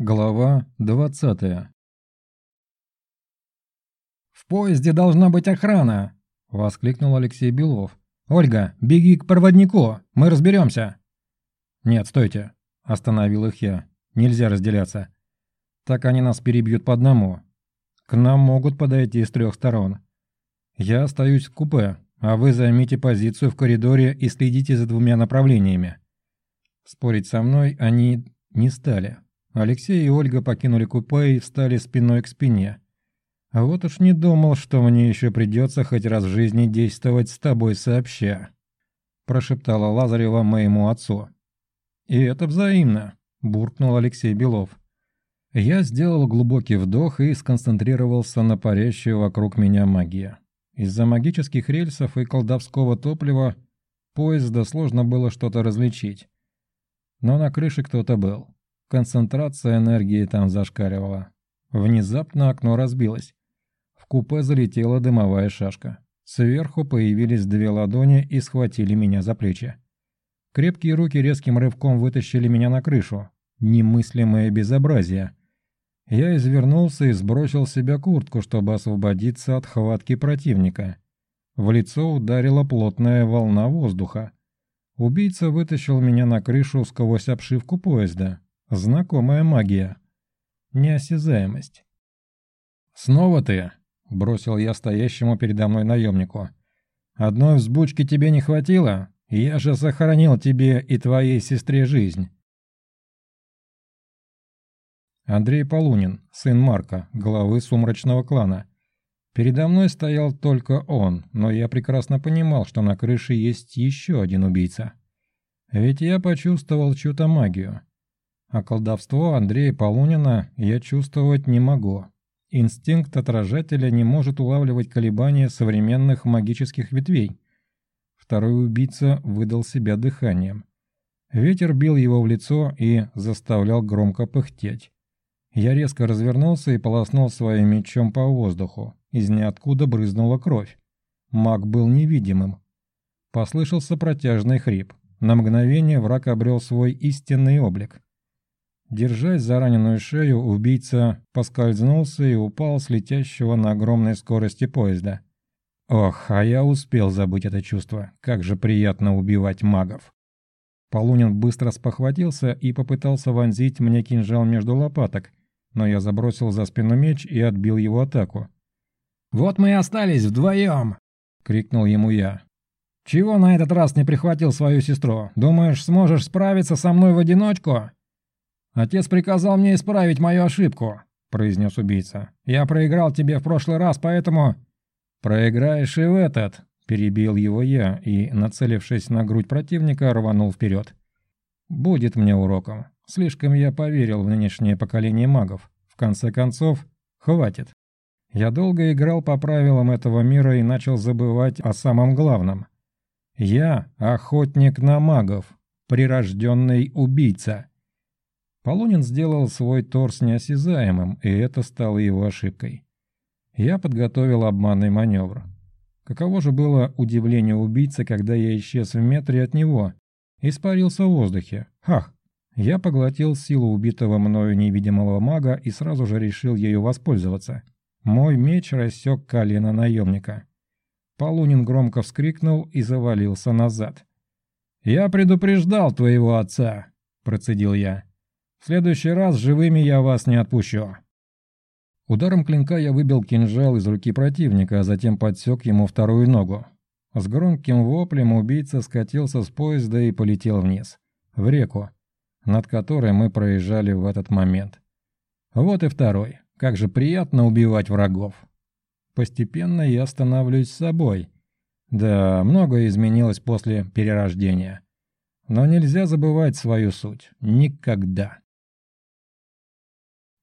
Глава 20 «В поезде должна быть охрана!» – воскликнул Алексей Белов. «Ольга, беги к проводнику, мы разберемся!» «Нет, стойте!» – остановил их я. «Нельзя разделяться. Так они нас перебьют по одному. К нам могут подойти с трех сторон. Я остаюсь в купе, а вы займите позицию в коридоре и следите за двумя направлениями». Спорить со мной они не стали. Алексей и Ольга покинули купе и встали спиной к спине. А вот уж не думал, что мне еще придется хоть раз в жизни действовать с тобой сообща. Прошептала Лазарева моему отцу. И это взаимно, буркнул Алексей Белов. Я сделал глубокий вдох и сконцентрировался на парящей вокруг меня магии. Из-за магических рельсов и колдовского топлива поезда сложно было что-то различить. Но на крыше кто-то был. Концентрация энергии там зашкаливала. Внезапно окно разбилось. В купе залетела дымовая шашка. Сверху появились две ладони и схватили меня за плечи. Крепкие руки резким рывком вытащили меня на крышу. Немыслимое безобразие. Я извернулся и сбросил с себя куртку, чтобы освободиться от хватки противника. В лицо ударила плотная волна воздуха. Убийца вытащил меня на крышу сквозь обшивку поезда. Знакомая магия. Неосязаемость. «Снова ты?» – бросил я стоящему передо мной наемнику. «Одной взбучки тебе не хватило? Я же сохранил тебе и твоей сестре жизнь». Андрей Полунин, сын Марка, главы сумрачного клана. Передо мной стоял только он, но я прекрасно понимал, что на крыше есть еще один убийца. Ведь я почувствовал чью-то магию. А колдовство Андрея Полунина я чувствовать не могу. Инстинкт отражателя не может улавливать колебания современных магических ветвей. Второй убийца выдал себя дыханием. Ветер бил его в лицо и заставлял громко пыхтеть. Я резко развернулся и полоснул своим мечом по воздуху. Из ниоткуда брызнула кровь. Маг был невидимым. Послышался протяжный хрип. На мгновение враг обрел свой истинный облик. Держась за раненую шею, убийца поскользнулся и упал с летящего на огромной скорости поезда. Ох, а я успел забыть это чувство. Как же приятно убивать магов. Полунин быстро спохватился и попытался вонзить мне кинжал между лопаток, но я забросил за спину меч и отбил его атаку. «Вот мы и остались вдвоем!» — крикнул ему я. «Чего на этот раз не прихватил свою сестру? Думаешь, сможешь справиться со мной в одиночку?» «Отец приказал мне исправить мою ошибку», — произнес убийца. «Я проиграл тебе в прошлый раз, поэтому...» «Проиграешь и в этот», — перебил его я и, нацелившись на грудь противника, рванул вперед. «Будет мне уроком. Слишком я поверил в нынешнее поколение магов. В конце концов, хватит. Я долго играл по правилам этого мира и начал забывать о самом главном. Я охотник на магов, прирожденный убийца». Полунин сделал свой торс неосязаемым, и это стало его ошибкой. Я подготовил обманный маневр. Каково же было удивление убийцы, когда я исчез в метре от него, испарился в воздухе. Хах! Я поглотил силу убитого мною невидимого мага и сразу же решил ею воспользоваться. Мой меч рассек колено наемника. Полунин громко вскрикнул и завалился назад. «Я предупреждал твоего отца», – процедил я. В следующий раз живыми я вас не отпущу». Ударом клинка я выбил кинжал из руки противника, а затем подсек ему вторую ногу. С громким воплем убийца скатился с поезда и полетел вниз, в реку, над которой мы проезжали в этот момент. Вот и второй. Как же приятно убивать врагов. Постепенно я становлюсь собой. Да, многое изменилось после перерождения. Но нельзя забывать свою суть. Никогда.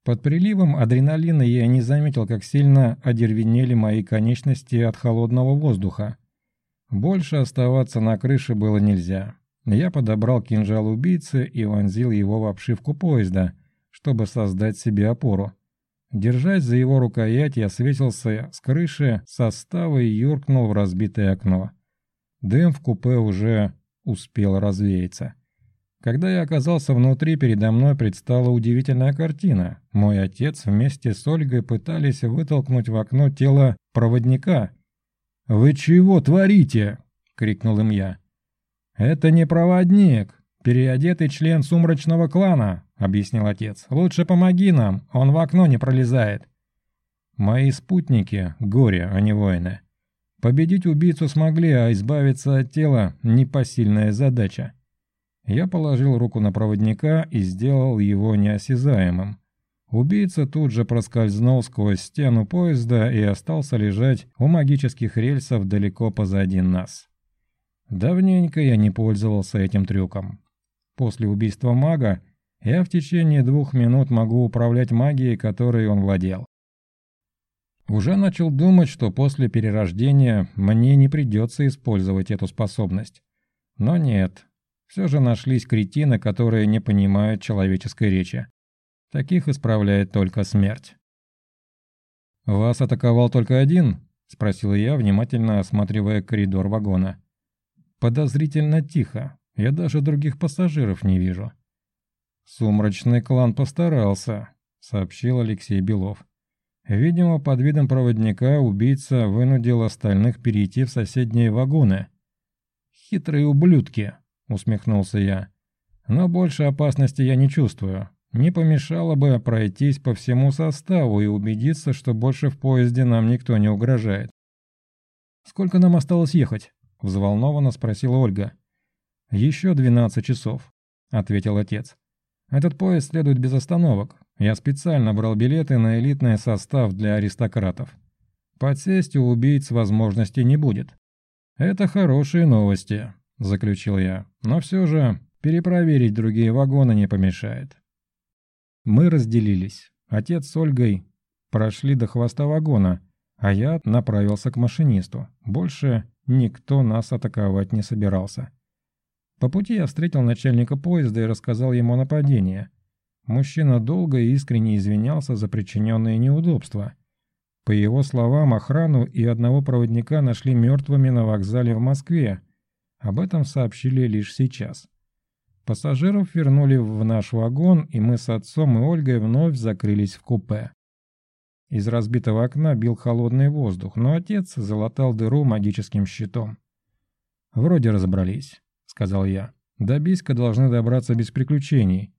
Под приливом адреналина я не заметил, как сильно одервенели мои конечности от холодного воздуха. Больше оставаться на крыше было нельзя. Я подобрал кинжал убийцы и вонзил его в обшивку поезда, чтобы создать себе опору. Держась за его рукоять, я светился с крыши состава и юркнул в разбитое окно. Дым в купе уже успел развеяться. Когда я оказался внутри, передо мной предстала удивительная картина. Мой отец вместе с Ольгой пытались вытолкнуть в окно тело проводника. «Вы чего творите?» — крикнул им я. «Это не проводник, переодетый член сумрачного клана», — объяснил отец. «Лучше помоги нам, он в окно не пролезает». Мои спутники — горе, а не воины. Победить убийцу смогли, а избавиться от тела — непосильная задача. Я положил руку на проводника и сделал его неосязаемым. Убийца тут же проскользнул сквозь стену поезда и остался лежать у магических рельсов далеко позади нас. Давненько я не пользовался этим трюком. После убийства мага я в течение двух минут могу управлять магией, которой он владел. Уже начал думать, что после перерождения мне не придется использовать эту способность. Но нет, все же нашлись кретины, которые не понимают человеческой речи. Таких исправляет только смерть. «Вас атаковал только один?» – спросил я, внимательно осматривая коридор вагона. «Подозрительно тихо. Я даже других пассажиров не вижу». «Сумрачный клан постарался», – сообщил Алексей Белов. Видимо, под видом проводника убийца вынудил остальных перейти в соседние вагоны. «Хитрые ублюдки!» — усмехнулся я. «Но больше опасности я не чувствую. Не помешало бы пройтись по всему составу и убедиться, что больше в поезде нам никто не угрожает». «Сколько нам осталось ехать?» — взволнованно спросила Ольга. «Еще двенадцать часов», — ответил отец. «Этот поезд следует без остановок. Я специально брал билеты на элитный состав для аристократов. Подсесть у убийц возможности не будет». «Это хорошие новости», — заключил я. «Но все же перепроверить другие вагоны не помешает». Мы разделились. Отец с Ольгой прошли до хвоста вагона, а я направился к машинисту. Больше никто нас атаковать не собирался. По пути я встретил начальника поезда и рассказал ему о нападении. Мужчина долго и искренне извинялся за причиненные неудобства. По его словам, охрану и одного проводника нашли мертвыми на вокзале в Москве, об этом сообщили лишь сейчас. Пассажиров вернули в наш вагон, и мы с отцом и Ольгой вновь закрылись в купе. Из разбитого окна бил холодный воздух, но отец залатал дыру магическим щитом. «Вроде разобрались», — сказал я. «До Бийска должны добраться без приключений.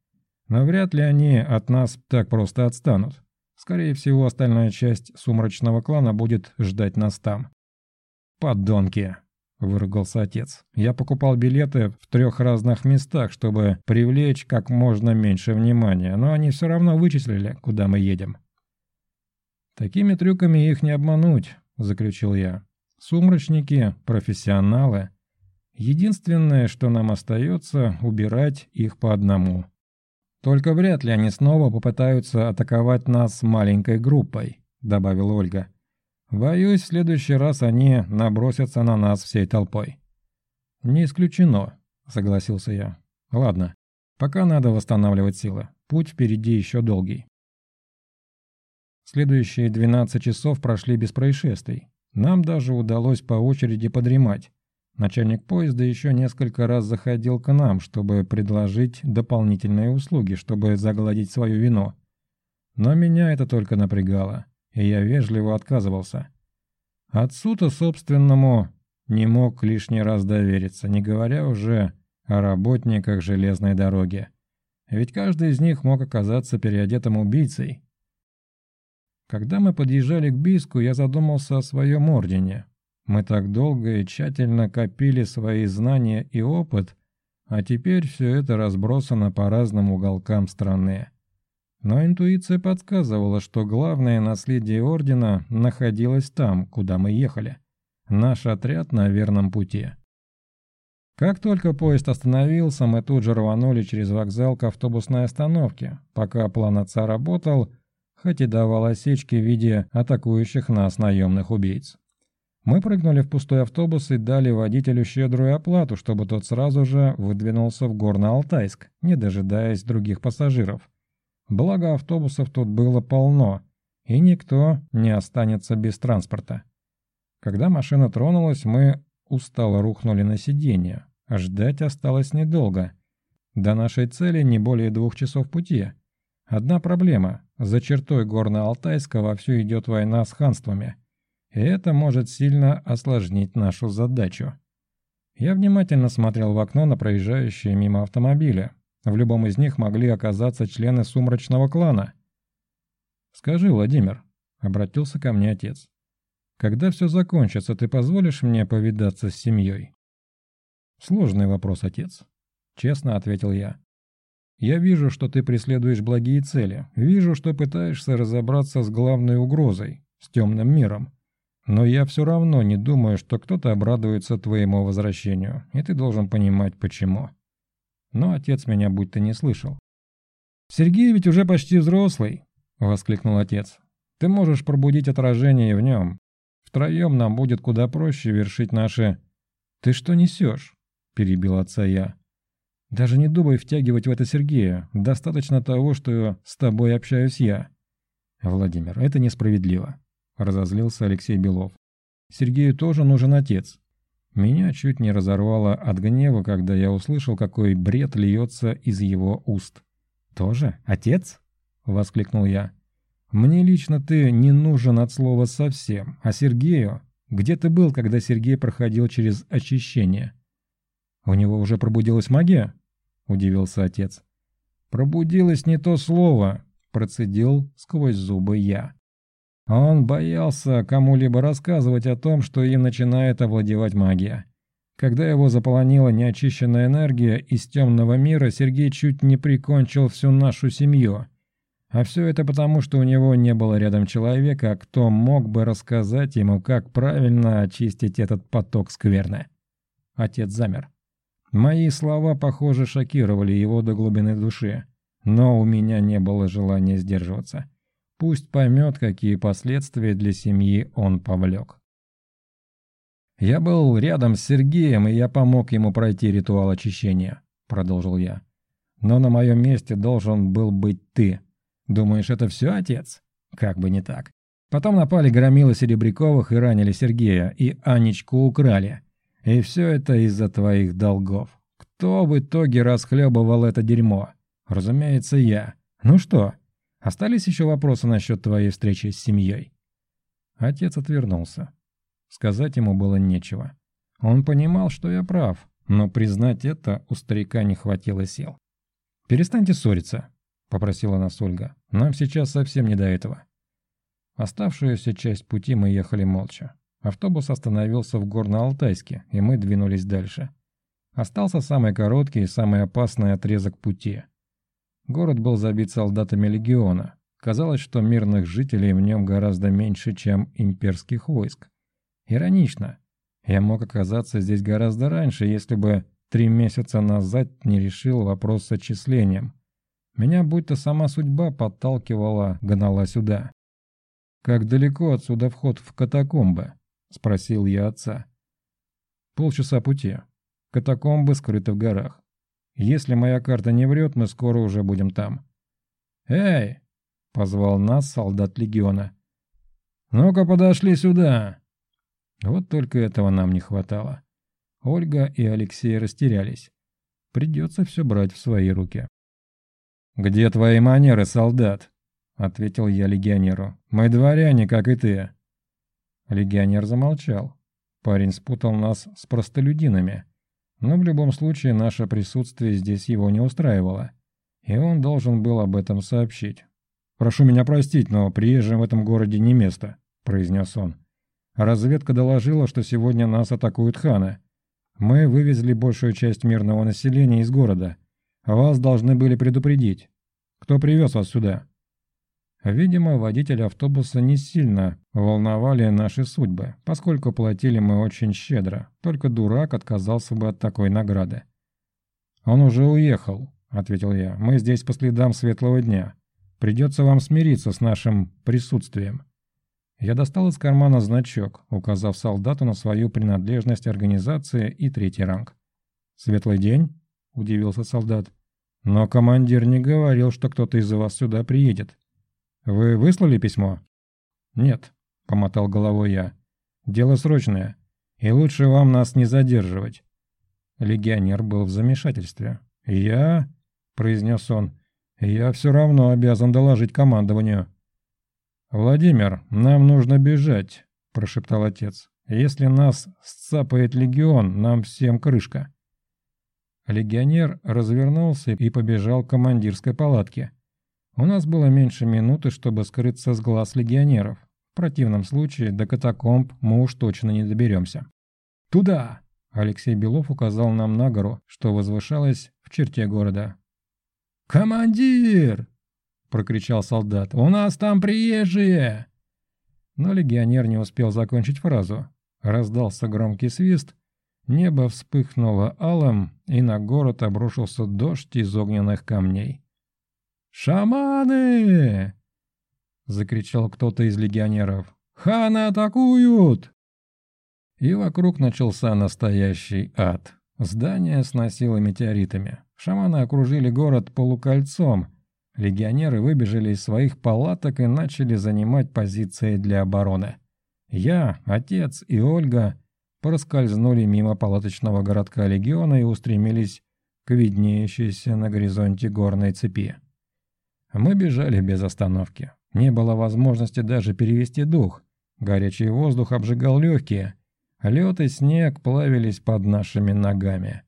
Но вряд ли они от нас так просто отстанут. Скорее всего, остальная часть сумрачного клана будет ждать нас там». «Подонки!» — выругался отец. «Я покупал билеты в трех разных местах, чтобы привлечь как можно меньше внимания, но они все равно вычислили, куда мы едем». «Такими трюками их не обмануть», — заключил я. «Сумрачники — профессионалы. Единственное, что нам остается, убирать их по одному. Только вряд ли они снова попытаются атаковать нас маленькой группой», — добавила Ольга. Боюсь, в следующий раз они набросятся на нас всей толпой. Не исключено, согласился я. Ладно, пока надо восстанавливать силы. Путь впереди еще долгий. Следующие 12 часов прошли без происшествий. Нам даже удалось по очереди подремать. Начальник поезда еще несколько раз заходил к нам, чтобы предложить дополнительные услуги, чтобы загладить свою вину. Но меня это только напрягало и я вежливо отказывался. Отцу-то собственному не мог лишний раз довериться, не говоря уже о работниках железной дороги. Ведь каждый из них мог оказаться переодетым убийцей. Когда мы подъезжали к Биску, я задумался о своем ордене. Мы так долго и тщательно копили свои знания и опыт, а теперь все это разбросано по разным уголкам страны. Но интуиция подсказывала, что главное наследие Ордена находилось там, куда мы ехали. Наш отряд на верном пути. Как только поезд остановился, мы тут же рванули через вокзал к автобусной остановке, пока план отца работал, хоть и давал осечки в виде атакующих нас наемных убийц. Мы прыгнули в пустой автобус и дали водителю щедрую оплату, чтобы тот сразу же выдвинулся в Горно-Алтайск, не дожидаясь других пассажиров. Благо автобусов тут было полно, и никто не останется без транспорта. Когда машина тронулась, мы устало рухнули на сиденье, ждать осталось недолго. До нашей цели не более двух часов пути. Одна проблема. За чертой Горно-Алтайска вовсю идет война с ханствами. И это может сильно осложнить нашу задачу. Я внимательно смотрел в окно на проезжающие мимо автомобили. В любом из них могли оказаться члены сумрачного клана. «Скажи, Владимир», — обратился ко мне отец, — «когда все закончится, ты позволишь мне повидаться с семьей?» «Сложный вопрос, отец», — честно ответил я. «Я вижу, что ты преследуешь благие цели, вижу, что пытаешься разобраться с главной угрозой, с темным миром. Но я все равно не думаю, что кто-то обрадуется твоему возвращению, и ты должен понимать, почему. Но отец меня будто не слышал. «Сергей ведь уже почти взрослый», — воскликнул отец. «Ты можешь пробудить отражение в нем. Втроем нам будет куда проще вершить наши...» «Ты что несешь?» — перебил отца я. «Даже не думай втягивать в это Сергея. Достаточно того, что с тобой общаюсь я». «Владимир, это несправедливо. – разозлился Алексей Белов. «Сергею тоже нужен отец». Меня чуть не разорвало от гнева, когда я услышал, какой бред льется из его уст. «Тоже? Отец?» – воскликнул я. «Мне лично ты не нужен от слова совсем, а Сергею? Где ты был, когда Сергей проходил через очищение?» «У него уже пробудилась магия?» – удивился отец. «Пробудилось не то слово», – процедил сквозь зубы я. Он боялся кому-либо рассказывать о том, что им начинает овладевать магия. Когда его заполонила неочищенная энергия из темного мира, Сергей чуть не прикончил всю нашу семью. А все это потому, что у него не было рядом человека, кто мог бы рассказать ему, как правильно очистить этот поток скверны. Отец замер. Мои слова, похоже, шокировали его до глубины души, но у меня не было желания сдерживаться. Пусть поймет, какие последствия для семьи он повлек. «Я был рядом с Сергеем, и я помог ему пройти ритуал очищения», — продолжил я. «Но на моем месте должен был быть ты. Думаешь, это все, отец? Как бы не так. Потом напали громилы Серебряковых и ранили Сергея, и Анечку украли. И все это из-за твоих долгов. Кто в итоге расхлебывал это дерьмо? Разумеется, я. Ну что, Остались еще вопросы насчет твоей встречи с семьей?» Отец отвернулся. Сказать ему было нечего. Он понимал, что я прав, но признать это у старика не хватило сил. «Перестаньте ссориться», — попросила нас Ольга. «Нам сейчас совсем не до этого». Оставшуюся часть пути мы ехали молча. Автобус остановился в Горно-Алтайске, и мы двинулись дальше. Остался самый короткий и самый опасный отрезок пути — Город был забит солдатами легиона. Казалось, что мирных жителей в нем гораздо меньше, чем имперских войск. Иронично. Я мог оказаться здесь гораздо раньше, если бы три месяца назад не решил вопрос с отчислением. Меня будто сама судьба подталкивала, гнала сюда. «Как далеко отсюда вход в катакомбы?» – спросил я отца. «Полчаса пути. Катакомбы скрыты в горах. Если моя карта не врет, мы скоро уже будем там. «Эй!» — позвал нас солдат легиона. «Ну-ка подошли сюда!» Вот только этого нам не хватало. Ольга и Алексей растерялись. Придется все брать в свои руки. «Где твои манеры, солдат?» — ответил я легионеру. «Мы дворяне, как и ты». Легионер замолчал. Парень спутал нас с простолюдинами. Но в любом случае наше присутствие здесь его не устраивало, и он должен был об этом сообщить. «Прошу меня простить, но приезжим в этом городе не место», – произнес он. «Разведка доложила, что сегодня нас атакуют ханы. Мы вывезли большую часть мирного населения из города. Вас должны были предупредить. Кто привез вас сюда?» Видимо, водитель автобуса не сильно волновали наши судьбы, поскольку платили мы очень щедро, только дурак отказался бы от такой награды. «Он уже уехал», — ответил я. «Мы здесь по следам светлого дня. Придется вам смириться с нашим присутствием». Я достал из кармана значок, указав солдату на свою принадлежность организации и третий ранг. «Светлый день?» – удивился солдат. «Но командир не говорил, что кто-то из вас сюда приедет». «Вы выслали письмо?» «Нет», — помотал головой я. «Дело срочное, и лучше вам нас не задерживать». Легионер был в замешательстве. «Я?» – произнес он. «Я все равно обязан доложить командованию». «Владимир, нам нужно бежать», – прошептал отец. «Если нас сцапает легион, нам всем крышка». Легионер развернулся и побежал к командирской палатке. У нас было меньше минуты, чтобы скрыться с глаз легионеров. В противном случае до катакомб мы уж точно не доберемся. «Туда!» – Алексей Белов указал нам на гору, что возвышалась в черте города. «Командир!» – прокричал солдат. «У нас там приезжие!» Но легионер не успел закончить фразу. Раздался громкий свист, небо вспыхнуло алым, и на город обрушился дождь из огненных камней. «Шаманы!» — закричал кто-то из легионеров. «Ханы атакуют!» И вокруг начался настоящий ад. Здание сносило метеоритами. Шаманы окружили город полукольцом. Легионеры выбежали из своих палаток и начали занимать позиции для обороны. Я, отец и Ольга проскользнули мимо палаточного городка легиона и устремились к виднеющейся на горизонте горной цепи. Мы бежали без остановки. Не было возможности даже перевести дух. Горячий воздух обжигал легкие. Лед и снег плавились под нашими ногами.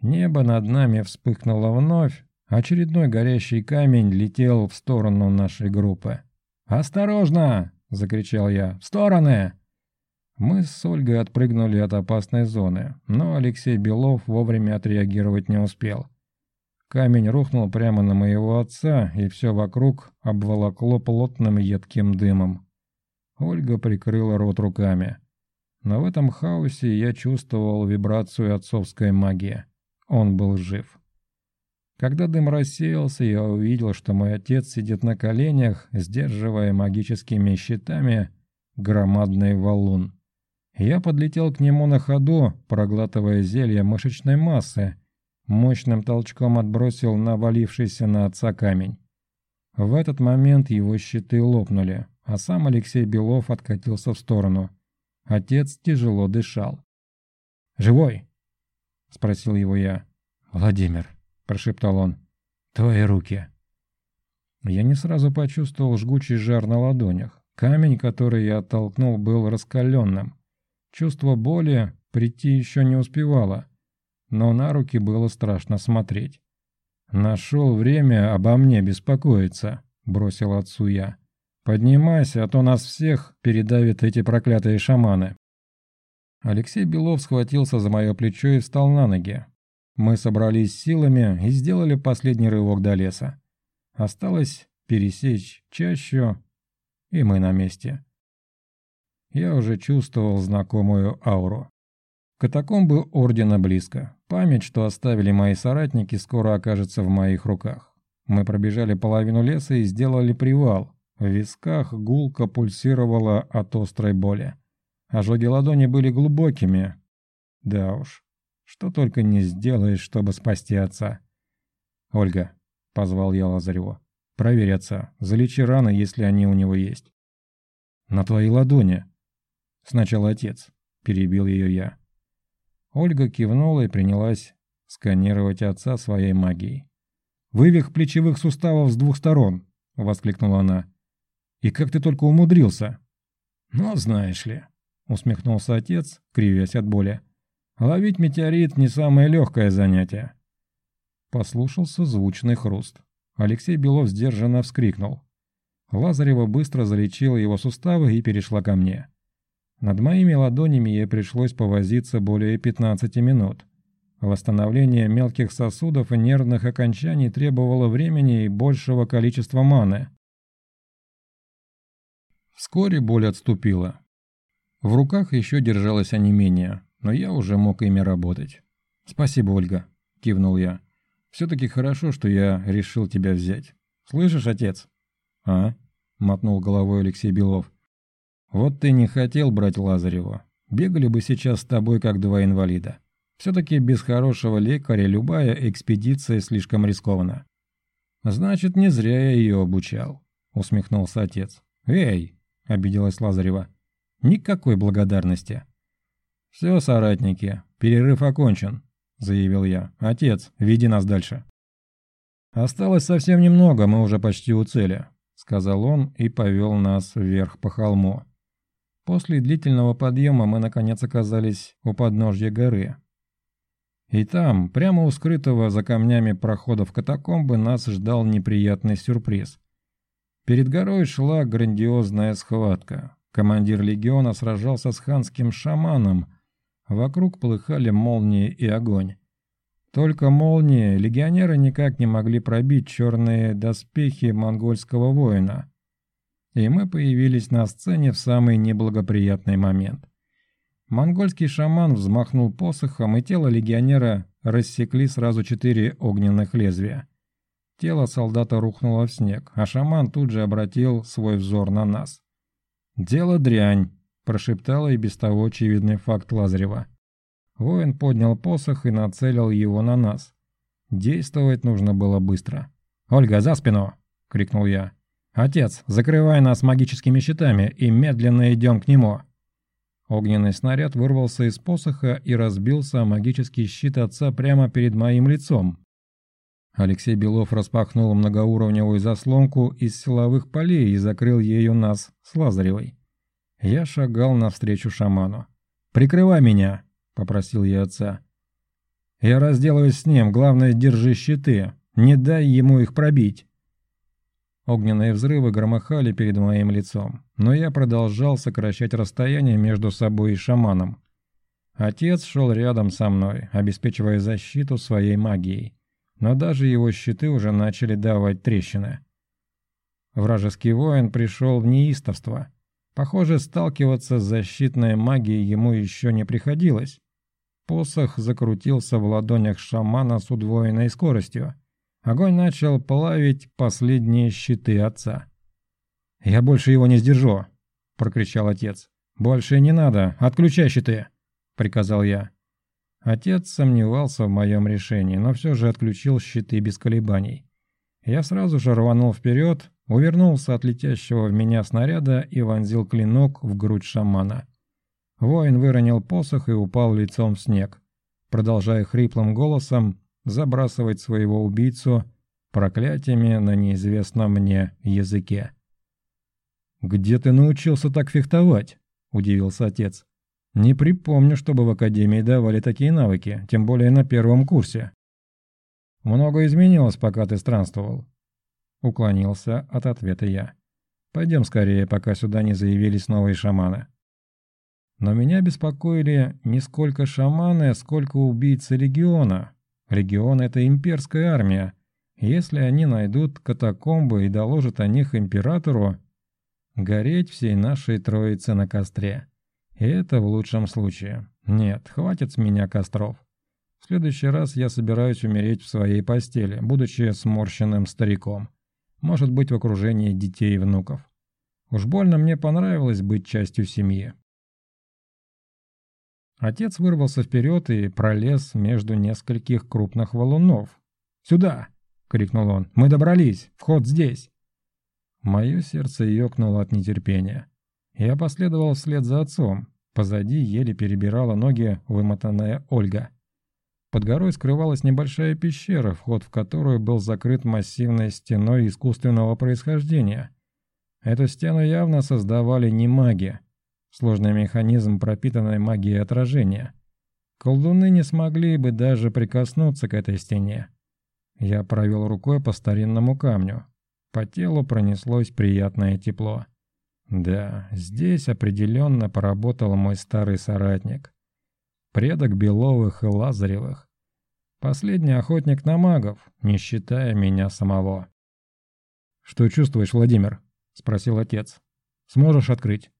Небо над нами вспыхнуло вновь. Очередной горящий камень летел в сторону нашей группы. «Осторожно!» – закричал я. «В стороны!» Мы с Ольгой отпрыгнули от опасной зоны, но Алексей Белов вовремя отреагировать не успел. Камень рухнул прямо на моего отца, и все вокруг обволокло плотным едким дымом. Ольга прикрыла рот руками. Но в этом хаосе я чувствовал вибрацию отцовской магии. Он был жив. Когда дым рассеялся, я увидел, что мой отец сидит на коленях, сдерживая магическими щитами громадный валун. Я подлетел к нему на ходу, проглатывая зелье мышечной массы, мощным толчком отбросил навалившийся на отца камень. В этот момент его щиты лопнули, а сам Алексей Белов откатился в сторону. Отец тяжело дышал. «Живой?» – спросил его я. «Владимир», – прошептал он, – «твои руки». Я не сразу почувствовал жгучий жар на ладонях. Камень, который я оттолкнул, был раскаленным. Чувство боли прийти еще не успевало – но на руки было страшно смотреть. «Нашел время обо мне беспокоиться», — бросил отцу я. «Поднимайся, а то нас всех передавят эти проклятые шаманы». Алексей Белов схватился за мое плечо и встал на ноги. Мы собрались силами и сделали последний рывок до леса. Осталось пересечь чащу, и мы на месте. Я уже чувствовал знакомую ауру. Катакомбы Ордена близко. Память, что оставили мои соратники, скоро окажется в моих руках. Мы пробежали половину леса и сделали привал. В висках гулко пульсировала от острой боли. Ожоги ладони были глубокими. Да уж, что только не сделаешь, чтобы спасти отца. «Ольга», — позвал я Лазареву, — «проверь отца, залечи раны, если они у него есть». «На твоей ладони». «Сначала отец», — перебил ее я. Ольга кивнула и принялась сканировать отца своей магией. «Вывих плечевых суставов с двух сторон!» — воскликнула она. «И как ты только умудрился!» «Ну, знаешь ли», — усмехнулся отец, кривясь от боли. «Ловить метеорит — не самое легкое занятие». Послушался звучный хруст. Алексей Белов сдержанно вскрикнул. Лазарева быстро залечила его суставы и перешла ко мне. Над моими ладонями ей пришлось повозиться более 15 минут. Восстановление мелких сосудов и нервных окончаний требовало времени и большего количества маны. Вскоре боль отступила. В руках еще держалось онемение, но я уже мог ими работать. «Спасибо, Ольга», — кивнул я. «Все-таки хорошо, что я решил тебя взять. Слышишь, отец?» «А?» — мотнул головой Алексей Белов. Вот ты не хотел брать Лазарева. Бегали бы сейчас с тобой как два инвалида. Все-таки без хорошего лекаря любая экспедиция слишком рискована. Значит, не зря я ее обучал, усмехнулся отец. Эй, обиделась Лазарева. Никакой благодарности. Все, соратники, перерыв окончен. — заявил я. «Отец, веди нас дальше». «Осталось совсем немного, мы уже почти у цели», — сказал он и повел нас вверх по холму. После длительного подъема мы наконец оказались у подножья горы. И там, прямо у скрытого за камнями прохода в катакомбы, нас ждал неприятный сюрприз. Перед горой шла грандиозная схватка. Командир легиона сражался с ханским шаманом. Вокруг полыхали молнии и огонь. Только молнии легионеры никак не могли пробить черные доспехи монгольского воина. И мы появились на сцене в самый неблагоприятный момент. Монгольский шаман взмахнул посохом, и тело легионера рассекли сразу четыре огненных лезвия. Тело солдата рухнуло в снег, а шаман тут же обратил свой взор на нас. «Дело дрянь», – прошептала и без того очевидный факт Лазарева. Воин поднял посох и нацелил его на нас. Действовать нужно было быстро. «Ольга, за спину!» — крикнул я. «Отец, закрывай нас магическими щитами и медленно идем к нему!» Огненный снаряд вырвался из посоха и разбился о магический щит отца прямо перед моим лицом. Алексей Белов распахнул многоуровневую заслонку из силовых полей и закрыл ею нас с Лазаревой. Я шагал навстречу шаману. «Прикрывай меня!» — попросил я отца. «Я разделаюсь с ним, главное, держи щиты, не дай ему их пробить». Огненные взрывы громыхали перед моим лицом, но я продолжал сокращать расстояние между собой и шаманом. Отец шел рядом со мной, обеспечивая защиту своей магией, но даже его щиты уже начали давать трещины. Вражеский воин пришел в неистовство. Похоже, сталкиваться с защитной магией ему еще не приходилось. Посох закрутился в ладонях шамана с удвоенной скоростью. Огонь начал плавить последние щиты отца. «Я больше его не сдержу!» – прокричал отец. «Больше не надо! Отключай щиты!» – приказал я. Отец сомневался в моем решении, но все же отключил щиты без колебаний. Я сразу же рванул вперед, увернулся от летящего в меня снаряда и вонзил клинок в грудь шамана. Воин выронил посох и упал лицом в снег, продолжая хриплым голосом забрасывать своего убийцу проклятиями на неизвестном мне языке. «Где ты научился так фехтовать?» – удивился отец. «Не припомню, чтобы в академии давали такие навыки, тем более на первом курсе». «Много изменилось, пока ты странствовал», – уклонился от ответа я. «Пойдем скорее, пока сюда не заявились новые шаманы». Но меня беспокоили не сколько шаманы, сколько убийцы легиона. Легион — это имперская армия. Если они найдут катакомбы и доложат о них императору, гореть всей нашей троице на костре. И это в лучшем случае. Нет, хватит с меня костров. В следующий раз я собираюсь умереть в своей постели, будучи сморщенным стариком. Может быть, в окружении детей и внуков. Уж больно мне понравилось быть частью семьи. Отец вырвался вперед и пролез между нескольких крупных валунов. «Сюда!» — крикнул он. «Мы добрались! Вход здесь!» Мое сердце ёкнуло от нетерпения. Я последовал вслед за отцом. Позади еле перебирала ноги вымотанная Ольга. Под горой скрывалась небольшая пещера, вход в которую был закрыт массивной стеной искусственного происхождения. Эту стену явно создавали не маги, Сложный механизм пропитанной магией отражения. Колдуны не смогли бы даже прикоснуться к этой стене. Я провел рукой по старинному камню. По телу пронеслось приятное тепло. Да, здесь определенно поработал мой старый соратник. Предок Беловых и Лазаревых. Последний охотник на магов, не считая меня самого. «Что чувствуешь, Владимир?» — спросил отец. «Сможешь открыть?»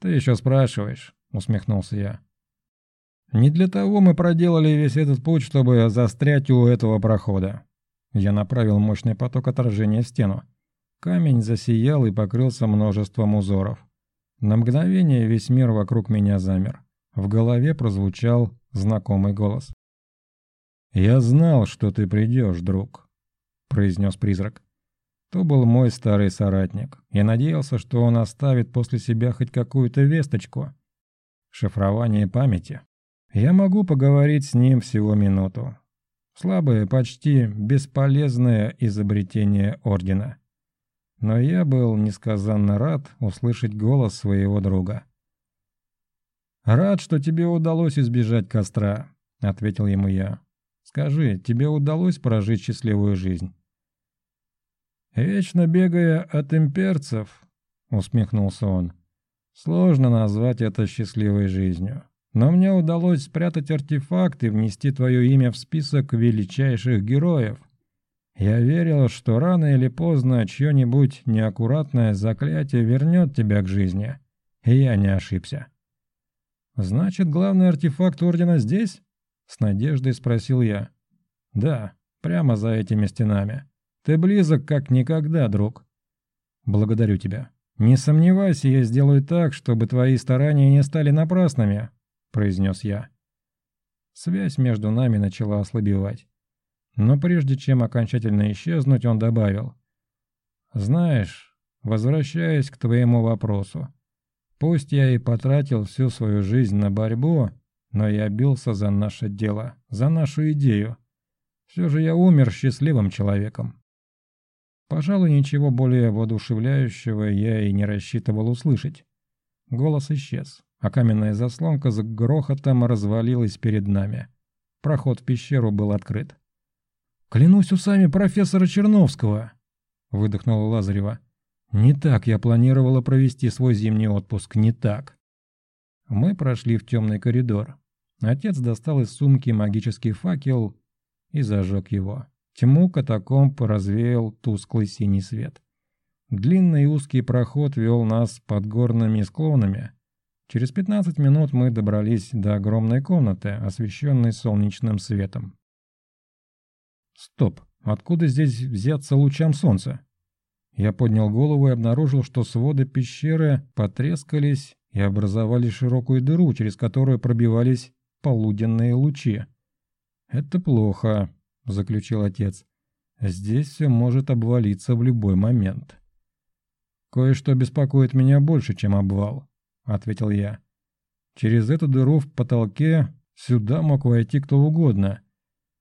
«Ты еще спрашиваешь», — усмехнулся я. «Не для того мы проделали весь этот путь, чтобы застрять у этого прохода». Я направил мощный поток отражения в стену. Камень засиял и покрылся множеством узоров. На мгновение весь мир вокруг меня замер. В голове прозвучал знакомый голос. «Я знал, что ты придешь, друг», — произнес призрак. То был мой старый соратник. Я надеялся, что он оставит после себя хоть какую-то весточку. Шифрование памяти. Я могу поговорить с ним всего минуту. Слабое, почти бесполезное изобретение Ордена. Но я был несказанно рад услышать голос своего друга. «Рад, что тебе удалось избежать костра», — ответил ему я. «Скажи, тебе удалось прожить счастливую жизнь?» «Вечно бегая от имперцев», — усмехнулся он, — «сложно назвать это счастливой жизнью. Но мне удалось спрятать артефакт и внести твое имя в список величайших героев. Я верил, что рано или поздно чье-нибудь неаккуратное заклятие вернет тебя к жизни. И я не ошибся. «Значит, главный артефакт Ордена здесь?» — с надеждой спросил я. «Да, прямо за этими стенами. Ты близок как никогда, друг. Благодарю тебя. Не сомневайся, я сделаю так, чтобы твои старания не стали напрасными», — произнес я. Связь между нами начала ослабевать. Но прежде чем окончательно исчезнуть, он добавил. «Знаешь, возвращаясь к твоему вопросу, Пусть я и потратил всю свою жизнь на борьбу, но я бился за наше дело, за нашу идею. Все же я умер счастливым человеком. Пожалуй, ничего более воодушевляющего я и не рассчитывал услышать. Голос исчез, а каменная заслонка с грохотом развалилась перед нами. Проход в пещеру был открыт. «Клянусь усами профессора Черновского!» — выдохнула Лазарева. Не так я планировала провести свой зимний отпуск, не так. Мы прошли в темный коридор. Отец достал из сумки магический факел и зажег его. Тьму катакомб развеял тусклый синий свет. Длинный узкий проход вел нас под горными склонами. Через 15 минут мы добрались до огромной комнаты, освещенной солнечным светом. Стоп, откуда здесь взяться лучам солнца? Я поднял голову и обнаружил, что своды пещеры потрескались и образовали широкую дыру, через которую пробивались полуденные лучи. «Это плохо», — заключил отец. «Здесь все может обвалиться в любой момент». «Кое-что беспокоит меня больше, чем обвал», — ответил я. «Через эту дыру в потолке сюда мог войти кто угодно,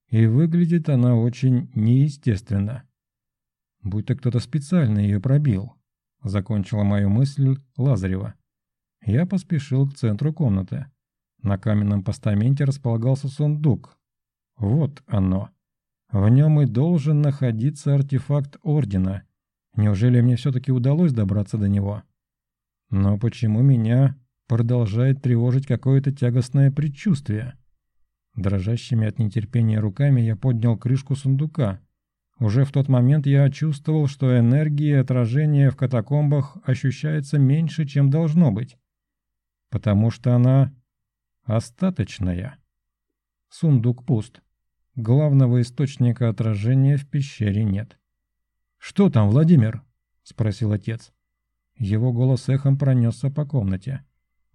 и выглядит она очень неестественно». Будто кто-то специально ее пробил. Закончила мою мысль Лазарева. Я поспешил к центру комнаты. На каменном постаменте располагался сундук. Вот оно. В нем и должен находиться артефакт Ордена. Неужели мне все-таки удалось добраться до него? Но почему меня продолжает тревожить какое-то тягостное предчувствие? Дрожащими от нетерпения руками я поднял крышку сундука – уже в тот момент я чувствовал, что энергия отражения в катакомбах ощущается меньше, чем должно быть. Потому что она остаточная. Сундук пуст. Главного источника отражения в пещере нет. «Что там, Владимир?» – спросил отец. Его голос эхом пронесся по комнате.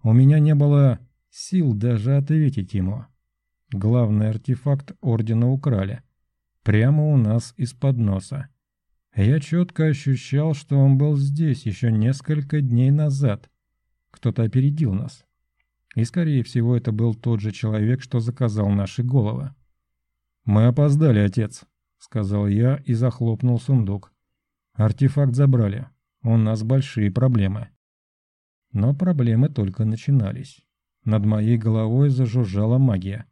У меня не было сил даже ответить ему. Главный артефакт Ордена украли – прямо у нас из-под носа. Я четко ощущал, что он был здесь еще несколько дней назад. Кто-то опередил нас. И, скорее всего, это был тот же человек, что заказал наши головы. «Мы опоздали, отец», — сказал я и захлопнул сундук. «Артефакт забрали. У нас большие проблемы». Но проблемы только начинались. Над моей головой зажужжала магия.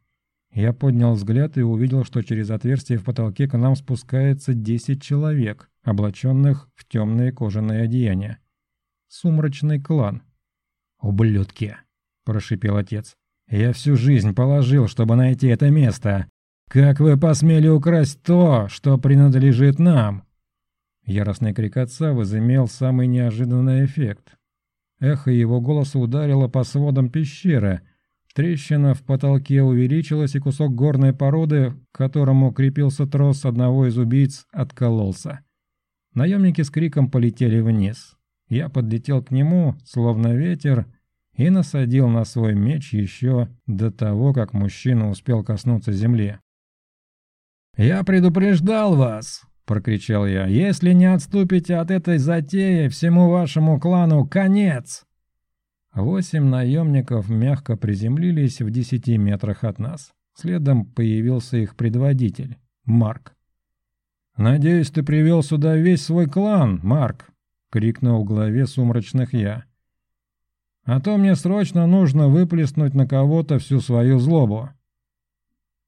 Я поднял взгляд и увидел, что через отверстие в потолке к нам спускается десять человек, облаченных в темные кожаные одеяния. Сумрачный клан. «Ублюдки!» – прошипел отец. «Я всю жизнь положил, чтобы найти это место. Как вы посмели украсть то, что принадлежит нам?» Яростный крик отца возымел самый неожиданный эффект. Эхо его голоса ударило по сводам пещеры – Трещина в потолке увеличилась, и кусок горной породы, к которому крепился трос одного из убийц, откололся. Наемники с криком полетели вниз. Я подлетел к нему, словно ветер, и насадил на свой меч еще до того, как мужчина успел коснуться земли. «Я предупреждал вас!» — прокричал я. «Если не отступите от этой затеи, всему вашему клану конец!» Восемь наемников мягко приземлились в десяти метрах от нас. Следом появился их предводитель, Марк. «Надеюсь, ты привел сюда весь свой клан, Марк!» — крикнул главе сумрачных я. «А то мне срочно нужно выплеснуть на кого-то всю свою злобу».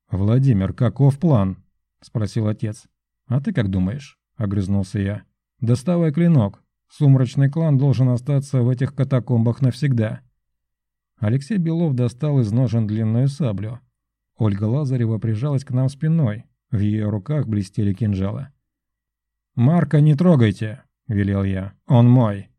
«Владимир, каков план?» — спросил отец. «А ты как думаешь?» — огрызнулся я. «Доставай клинок. Сумрачный клан должен остаться в этих катакомбах навсегда». Алексей Белов достал из ножен длинную саблю. Ольга Лазарева прижалась к нам спиной. В ее руках блестели кинжалы. «Марка не трогайте!» — велел я. «Он мой!»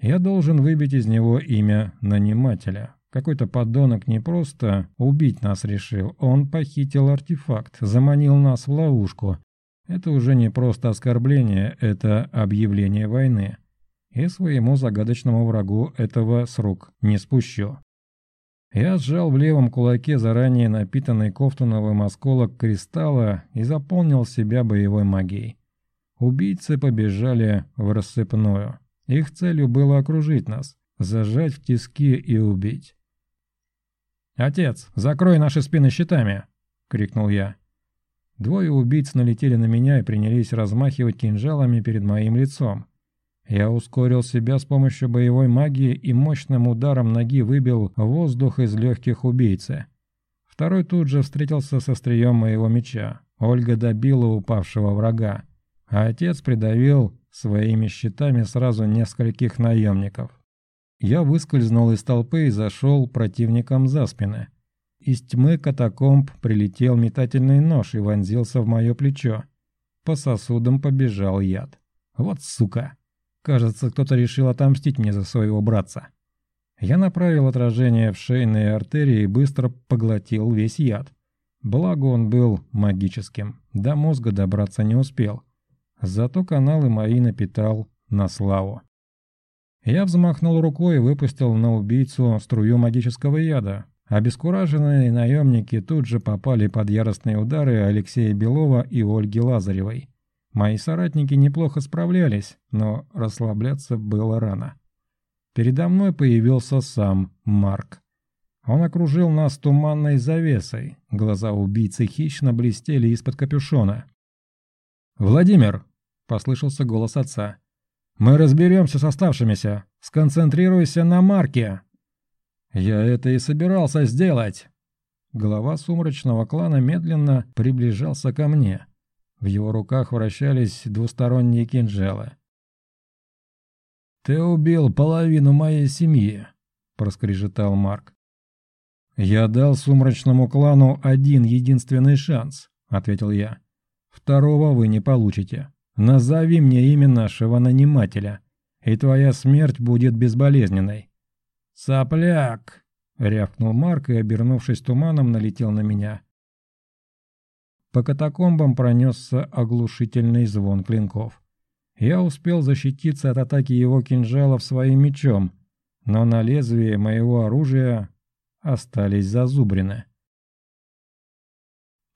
Я должен выбить из него имя нанимателя. Какой-то подонок не просто убить нас решил, он похитил артефакт, заманил нас в ловушку. Это уже не просто оскорбление, это объявление войны. И своему загадочному врагу этого с рук не спущу. Я сжал в левом кулаке заранее напитанный кофтуновым осколок кристалла и заполнил себя боевой магией. Убийцы побежали в рассыпную. Их целью было окружить нас, зажать в тиски и убить. «Отец, закрой наши спины щитами!» — крикнул я. Двое убийц налетели на меня и принялись размахивать кинжалами перед моим лицом. Я ускорил себя с помощью боевой магии и мощным ударом ноги выбил воздух из легких убийцы. Второй тут же встретился со острием моего меча. Ольга добила упавшего врага, а отец придавил своими щитами сразу нескольких наемников. Я выскользнул из толпы и зашел противникам за спины. Из тьмы катакомб прилетел метательный нож и вонзился в мое плечо. По сосудам побежал яд. Вот сука! Кажется, кто-то решил отомстить мне за своего братца. Я направил отражение в шейные артерии и быстро поглотил весь яд. Благо он был магическим, до мозга добраться не успел. Зато каналы мои напитал на славу. Я взмахнул рукой и выпустил на убийцу струю магического яда. Обескураженные наемники тут же попали под яростные удары Алексея Белова и Ольги Лазаревой. Мои соратники неплохо справлялись, но расслабляться было рано. Передо мной появился сам Марк. Он окружил нас туманной завесой, глаза убийцы хищно блестели из-под капюшона. «Владимир!» — послышался голос отца. Мы разберемся с оставшимися. Сконцентрируйся на марке. Я это и собирался сделать. Глава сумрачного клана медленно приближался ко мне. В его руках вращались двусторонние кинжалы. «Ты убил половину моей семьи», — проскрежетал Марк. «Я дал сумрачному клану один единственный шанс», — ответил я. «Второго вы не получите». Назови мне имя нашего нанимателя, и твоя смерть будет безболезненной». «Сопляк!» — рявкнул Марк и, обернувшись туманом, налетел на меня. По катакомбам пронесся оглушительный звон клинков. Я успел защититься от атаки его кинжалов своим мечом, но на лезвие моего оружия остались зазубрины.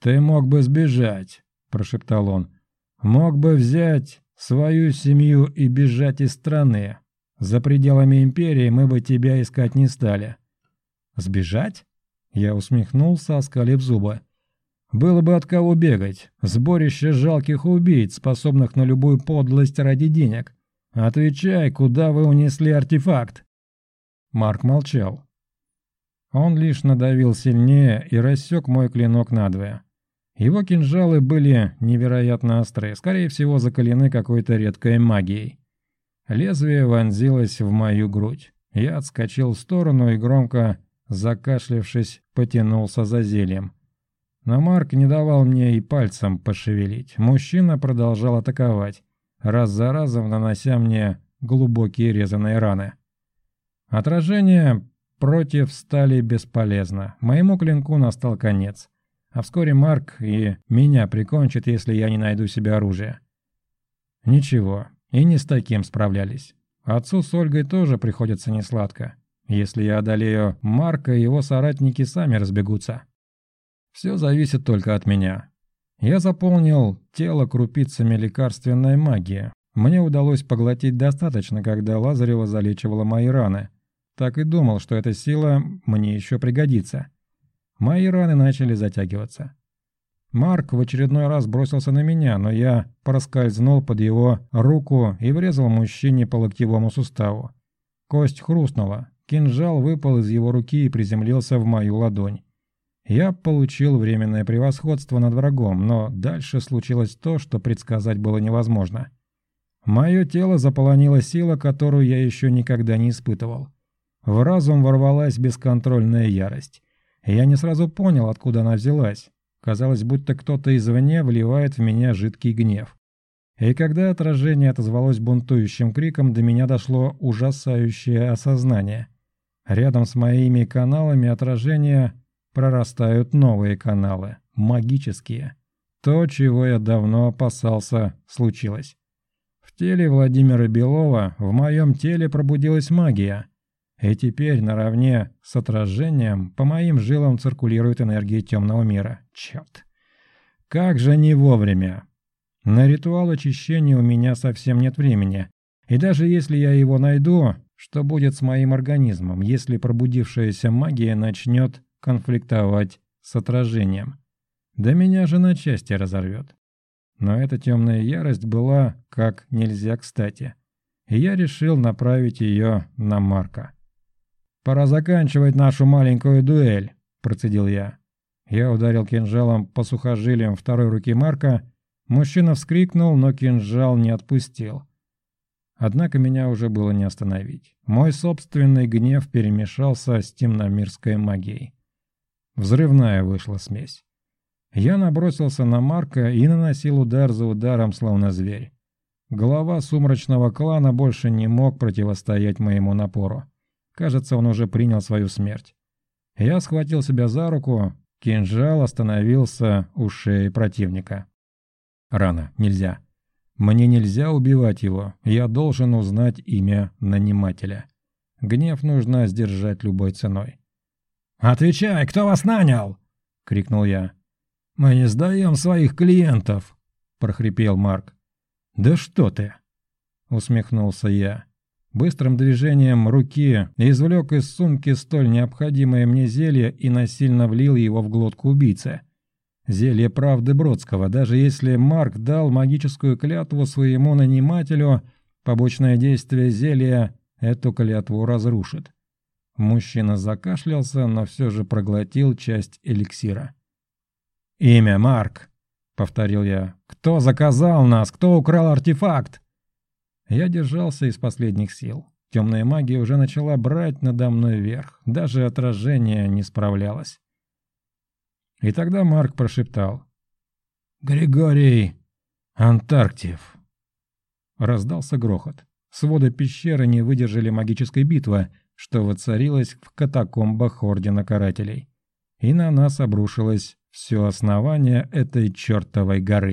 «Ты мог бы сбежать», — прошептал он. Мог бы взять свою семью и бежать из страны. За пределами империи мы бы тебя искать не стали. Сбежать? Я усмехнулся, оскалив зубы. Было бы от кого бегать. Сборище жалких убийц, способных на любую подлость ради денег. Отвечай, куда вы унесли артефакт? Марк молчал. Он лишь надавил сильнее и рассек мой клинок надвое. Его кинжалы были невероятно острые, скорее всего закалены какой-то редкой магией. Лезвие вонзилось в мою грудь. Я отскочил в сторону и громко, закашлявшись, потянулся за зельем. Но Марк не давал мне и пальцем пошевелить. Мужчина продолжал атаковать, раз за разом нанося мне глубокие резаные раны. Отражение против стали бесполезно. Моему клинку настал конец. А вскоре Марк и меня прикончит, если я не найду себе оружия. Ничего, и не с таким справлялись. Отцу с Ольгой тоже приходится несладко. Если я одолею Марка, его соратники сами разбегутся. Все зависит только от меня. Я заполнил тело крупицами лекарственной магии. Мне удалось поглотить достаточно, когда Лазарева залечивала мои раны. так и думал, что эта сила мне еще пригодится. Мои раны начали затягиваться. Марк в очередной раз бросился на меня, но я проскользнул под его руку и врезал мужчине по локтевому суставу. Кость хрустнула, кинжал выпал из его руки и приземлился в мою ладонь. Я получил временное превосходство над врагом, но дальше случилось то, что предсказать было невозможно. Мое тело заполонила сила, которую я еще никогда не испытывал. В разум ворвалась бесконтрольная ярость. Я не сразу понял, откуда она взялась. Казалось, будто кто-то извне вливает в меня жидкий гнев. И когда отражение отозвалось бунтующим криком, до меня дошло ужасающее осознание. Рядом с моими каналами отражения прорастают новые каналы, магические. То, чего я давно опасался, случилось. В теле Владимира Белова, в моем теле пробудилась магия. И теперь наравне с отражением по моим жилам циркулирует энергия темного мира. Черт. Как же не вовремя. На ритуал очищения у меня совсем нет времени. И даже если я его найду, что будет с моим организмом, если пробудившаяся магия начнет конфликтовать с отражением? Да меня же на части разорвет. Но эта темная ярость была как нельзя кстати. И я решил направить ее на Марка. «Пора заканчивать нашу маленькую дуэль», – процедил я. Я ударил кинжалом по сухожилиям второй руки Марка. Мужчина вскрикнул, но кинжал не отпустил. Однако меня уже было не остановить. Мой собственный гнев перемешался с темномирской магией. Взрывная вышла смесь. Я набросился на Марка и наносил удар за ударом, словно зверь. Глава сумрачного клана больше не мог противостоять моему напору. Кажется, он уже принял свою смерть. Я схватил себя за руку, кинжал остановился у шеи противника. Рано, нельзя. Мне нельзя убивать его, я должен узнать имя нанимателя. Гнев нужно сдержать любой ценой. «Отвечай, кто вас нанял?» — крикнул я. «Мы не сдаем своих клиентов», — прохрипел Марк. «Да что ты!» — усмехнулся я. Быстрым движением руки извлек из сумки столь необходимое мне зелье и насильно влил его в глотку убийцы. Зелье правды Бродского, даже если Марк дал магическую клятву своему нанимателю, побочное действие зелья эту клятву разрушит. Мужчина закашлялся, но все же проглотил часть эликсира. «Имя Марк», — повторил я. «Кто заказал нас? Кто украл артефакт?» Я держался из последних сил. Темная магия уже начала брать надо мной верх. Даже отражение не справлялось. И тогда Марк прошептал. «Григорий Антарктив». Раздался грохот. Своды пещеры не выдержали магической битвы, что воцарилось в катакомбах Ордена Карателей. И на нас обрушилось все основание этой чертовой горы.